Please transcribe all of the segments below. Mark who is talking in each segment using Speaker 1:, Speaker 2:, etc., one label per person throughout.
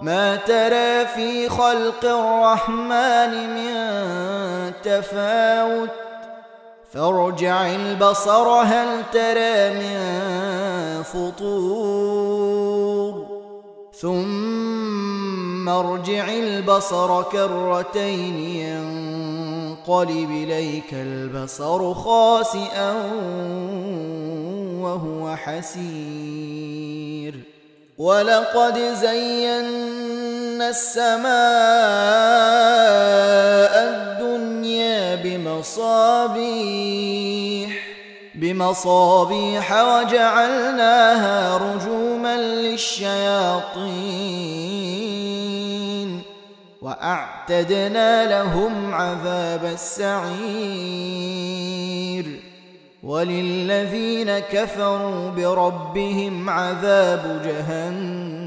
Speaker 1: ما ترى في خلق الرحمن من تفاوت؟ فارجع البصر هل ترى من فطور؟ ثم ارجع البصر كرتين ينقلب إليك البصر خاسئا وهو حسير. ولقد زينا السماء الدنيا بمصابيح بمصابيح وجعلناها رجوما للشياطين واعتدنا لهم عذاب السعير وللذين كفروا بربهم عذاب جهنم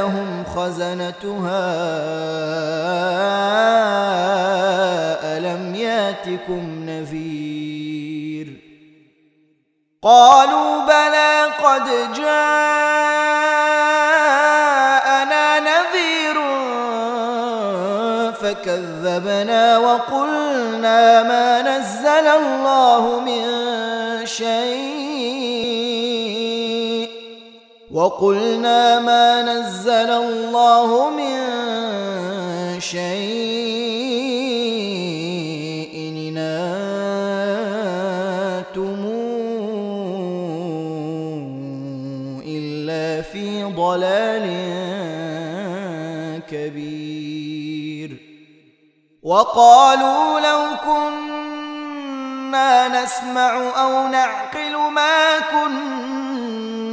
Speaker 1: سالهم خزنتها ألم ياتكم نذير قالوا بلى قد جاءنا نذير فكذبنا وقلنا ما وقلنا ما نزل الله من شيء إن أنتم إلا في ضلال كبير. وقالوا لو كنا نسمع أو نعقل ما كنا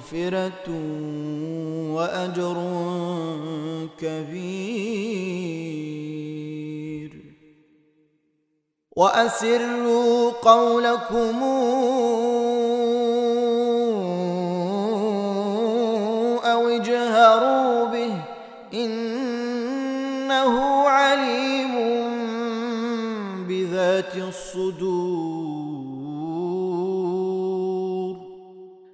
Speaker 1: مغفرة وأجر كبير. وأسروا قولكم أو اجهروا به إنه عليم بذات الصدور.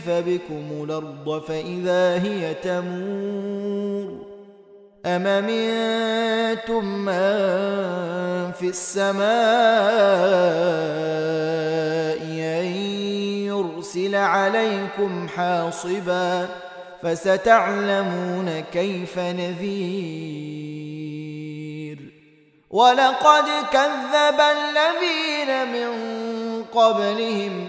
Speaker 1: يخسف بكم الأرض فإذا هي تمور أم منتم من في السماء أن يرسل عليكم حاصبا فستعلمون كيف نذير ولقد كذب الذين من قبلهم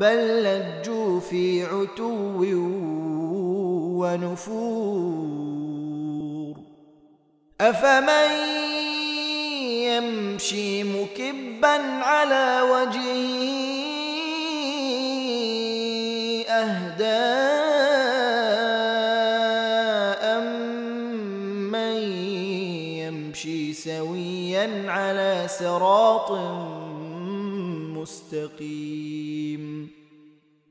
Speaker 1: بل لجوا في عتو ونفور. أفمن يمشي مكبا على وجهه يمشي سويا على صراط مستقيم.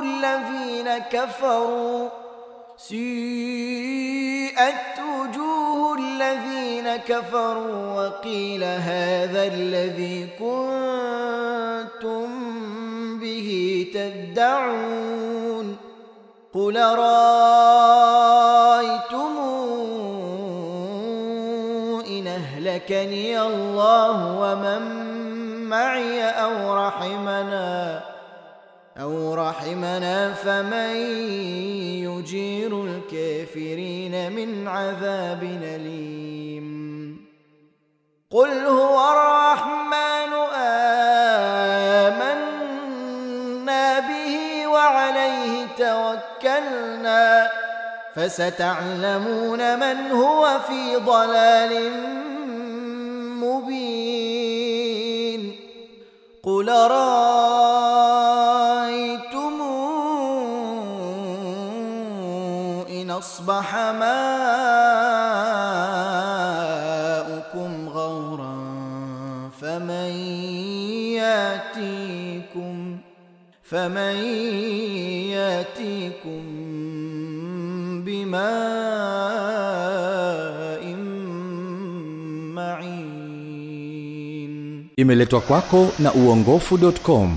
Speaker 1: الذين كفروا سيئت وجوه الذين كفروا وقيل هذا الذي كنتم به تدعون قل رأيتم إن أهلكني الله ومن معي أو رحمنا أو رحمنا فمن يجير الكافرين من عذاب أليم. قل هو الرحمن آمنا به وعليه توكلنا. فستعلمون من هو في ضلال مبين. قل رأيتم أصبح ماؤكم غورا فمن ياتيكم فمن ياتيكم بماء معين.
Speaker 2: Imeletwa kwako na uongofu.com